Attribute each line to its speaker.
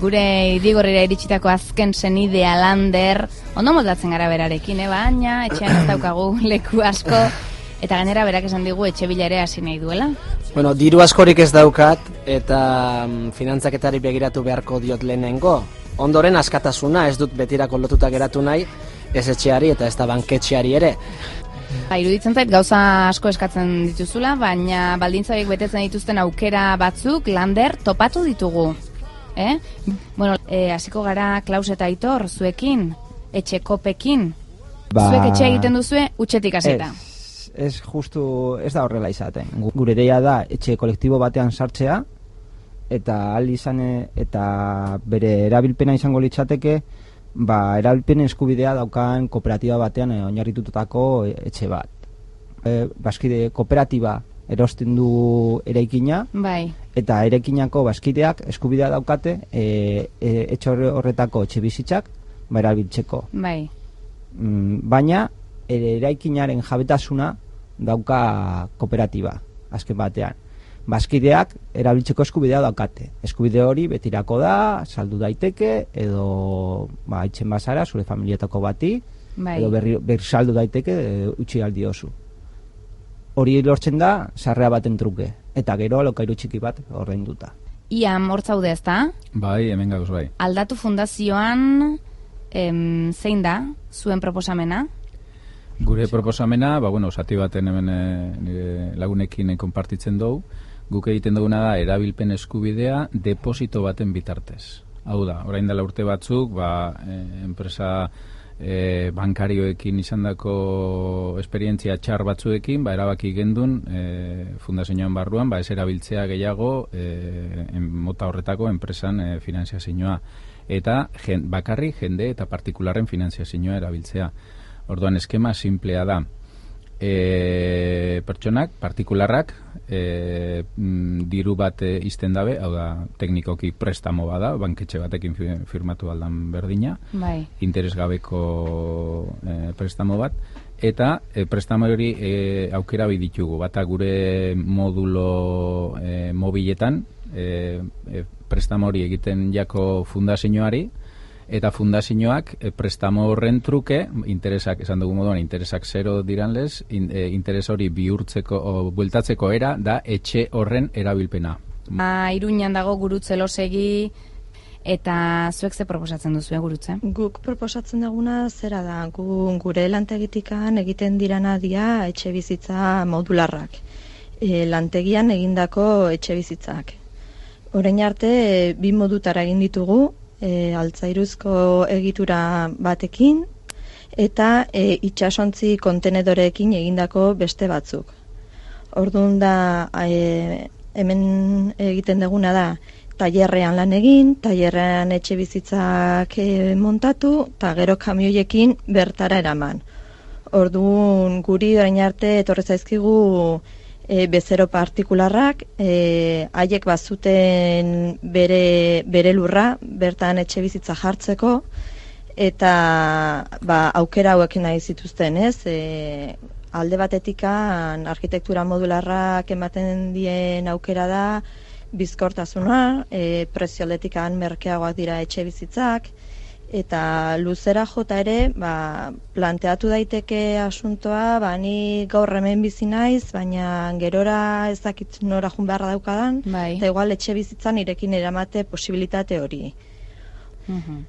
Speaker 1: Gure idigorrera iritsitako azken senidea lander, ondo moldatzen gara berarekin, eh? baina etxean ez daukagu leku asko, eta gainera berak esan digu etxe bila ere hasi nahi duela.
Speaker 2: Bueno, diru askorik ez daukat, eta mm, finantzaketari begiratu beharko diot lehenengo. Ondoren askatasuna ez dut betirako lotuta geratu nahi, ez etxeari eta ez da banketxeari ere.
Speaker 1: Ba, iruditzen zait gauza asko eskatzen dituzula, baina baldintza horiek betetzen dituzten aukera batzuk lander topatu ditugu. Eh? Bueno, eh, hasiko gara Klaus eta Aitor zuekin, etxekopekin.
Speaker 3: Ba-
Speaker 1: Zuek etxe egiten duzue utxetik hasita.
Speaker 3: Ez, ez justu, ez da horrela izaten. Gu- Gure deia da etxe kolektibo batean sartzea, eta al izan e- eta bere erabilpena izango litzateke, ba, erabilpen eskubidea daukan kooperatiba batean e, oinarritutako e- etxe bat. E, baskide kooperatiba erosten du eraikina,
Speaker 1: Bai.
Speaker 3: Eta erekinako baskideak eskubidea daukate e, e, etxe horre- horretako etxe bizitzak ba, erabiltzeko.
Speaker 1: Bai.
Speaker 3: Mm, baina ere eraikinaren jabetasuna dauka kooperatiba azken batean. Baskideak erabiltzeko eskubidea daukate. Eskubide hori betirako da, saldu daiteke edo ba itzen bazara zure familietako bati
Speaker 1: Bai.
Speaker 3: edo berri, berri saldu daiteke e, utzi aldi oso. Hori lortzen da sarrea baten truke eta gero alokairu txiki bat ordainduta.
Speaker 1: Ia mortzaude ezta?
Speaker 4: Bai, hemen gauz bai.
Speaker 1: Aldatu fundazioan em, zein da zuen proposamena?
Speaker 4: Gure proposamena, ba, bueno, zati baten hemen nire lagunekin eh, konpartitzen dugu, guk egiten duguna da erabilpen eskubidea deposito baten bitartez. Hau da, orain dela urte batzuk, ba, eh, enpresa eh, bankarioekin izandako esperientzia txar batzuekin, ba, erabaki gendun eh, fundazioan barruan, ba, ez erabiltzea gehiago eh, en, mota horretako enpresan eh, finanziazioa. Eta jen, bakarri jende eta partikularren finanziazioa erabiltzea. Orduan eskema simplea da. E, pertsonak, partikularrak, e, mm, diru bat e, izten dabe, hau da, teknikoki prestamo bada, banketxe batekin fi- firmatu aldan berdina,
Speaker 1: Bai.
Speaker 4: interesgabeko e, prestamo bat, eta e, prestamo hori e, aukera ditugu, bata gure modulo e, mobiletan, e, e, prestamo hori egiten jako fundazioari, eta fundazioak e, prestamo horren truke, interesak, esan dugu moduan, interesak zero diranlez, in, e, interes hori bihurtzeko, o, bueltatzeko era, da etxe horren erabilpena.
Speaker 1: Ba, Iruñan dago gurutze losegi eta zuek ze proposatzen duzu gurutze?
Speaker 5: Guk proposatzen duguna zera da, gu, gure lantegitikan egiten dirana dia etxe bizitza modularrak. E, lantegian egindako etxe bizitzak. Orain arte, e, bi modutara egin ditugu, e, altzairuzko egitura batekin, eta e, itxasontzi kontenedorekin egindako beste batzuk. Orduan da, e, hemen egiten duguna da, tailerrean lan egin, tailerrean etxe bizitzak e, montatu, eta gero kamioiekin bertara eraman. Orduan guri orain arte etorri zaizkigu e, bezero partikularrak, e, haiek bazuten bere, bere lurra, bertan etxe bizitza jartzeko, eta ba, aukera hauekin nahi zituzten, ez? E, alde batetikan arkitektura modularrak ematen dien aukera da, bizkortasuna, e, prezio aldetikan merkeagoak dira etxe bizitzak, eta luzera jota ere, ba, planteatu daiteke asuntoa, ba, ni gaur hemen bizi naiz, baina gerora ez dakit nora jun beharra daukadan,
Speaker 1: Bai.
Speaker 5: eta igual etxe bizitzan irekin eramate posibilitate hori.
Speaker 1: Mhm.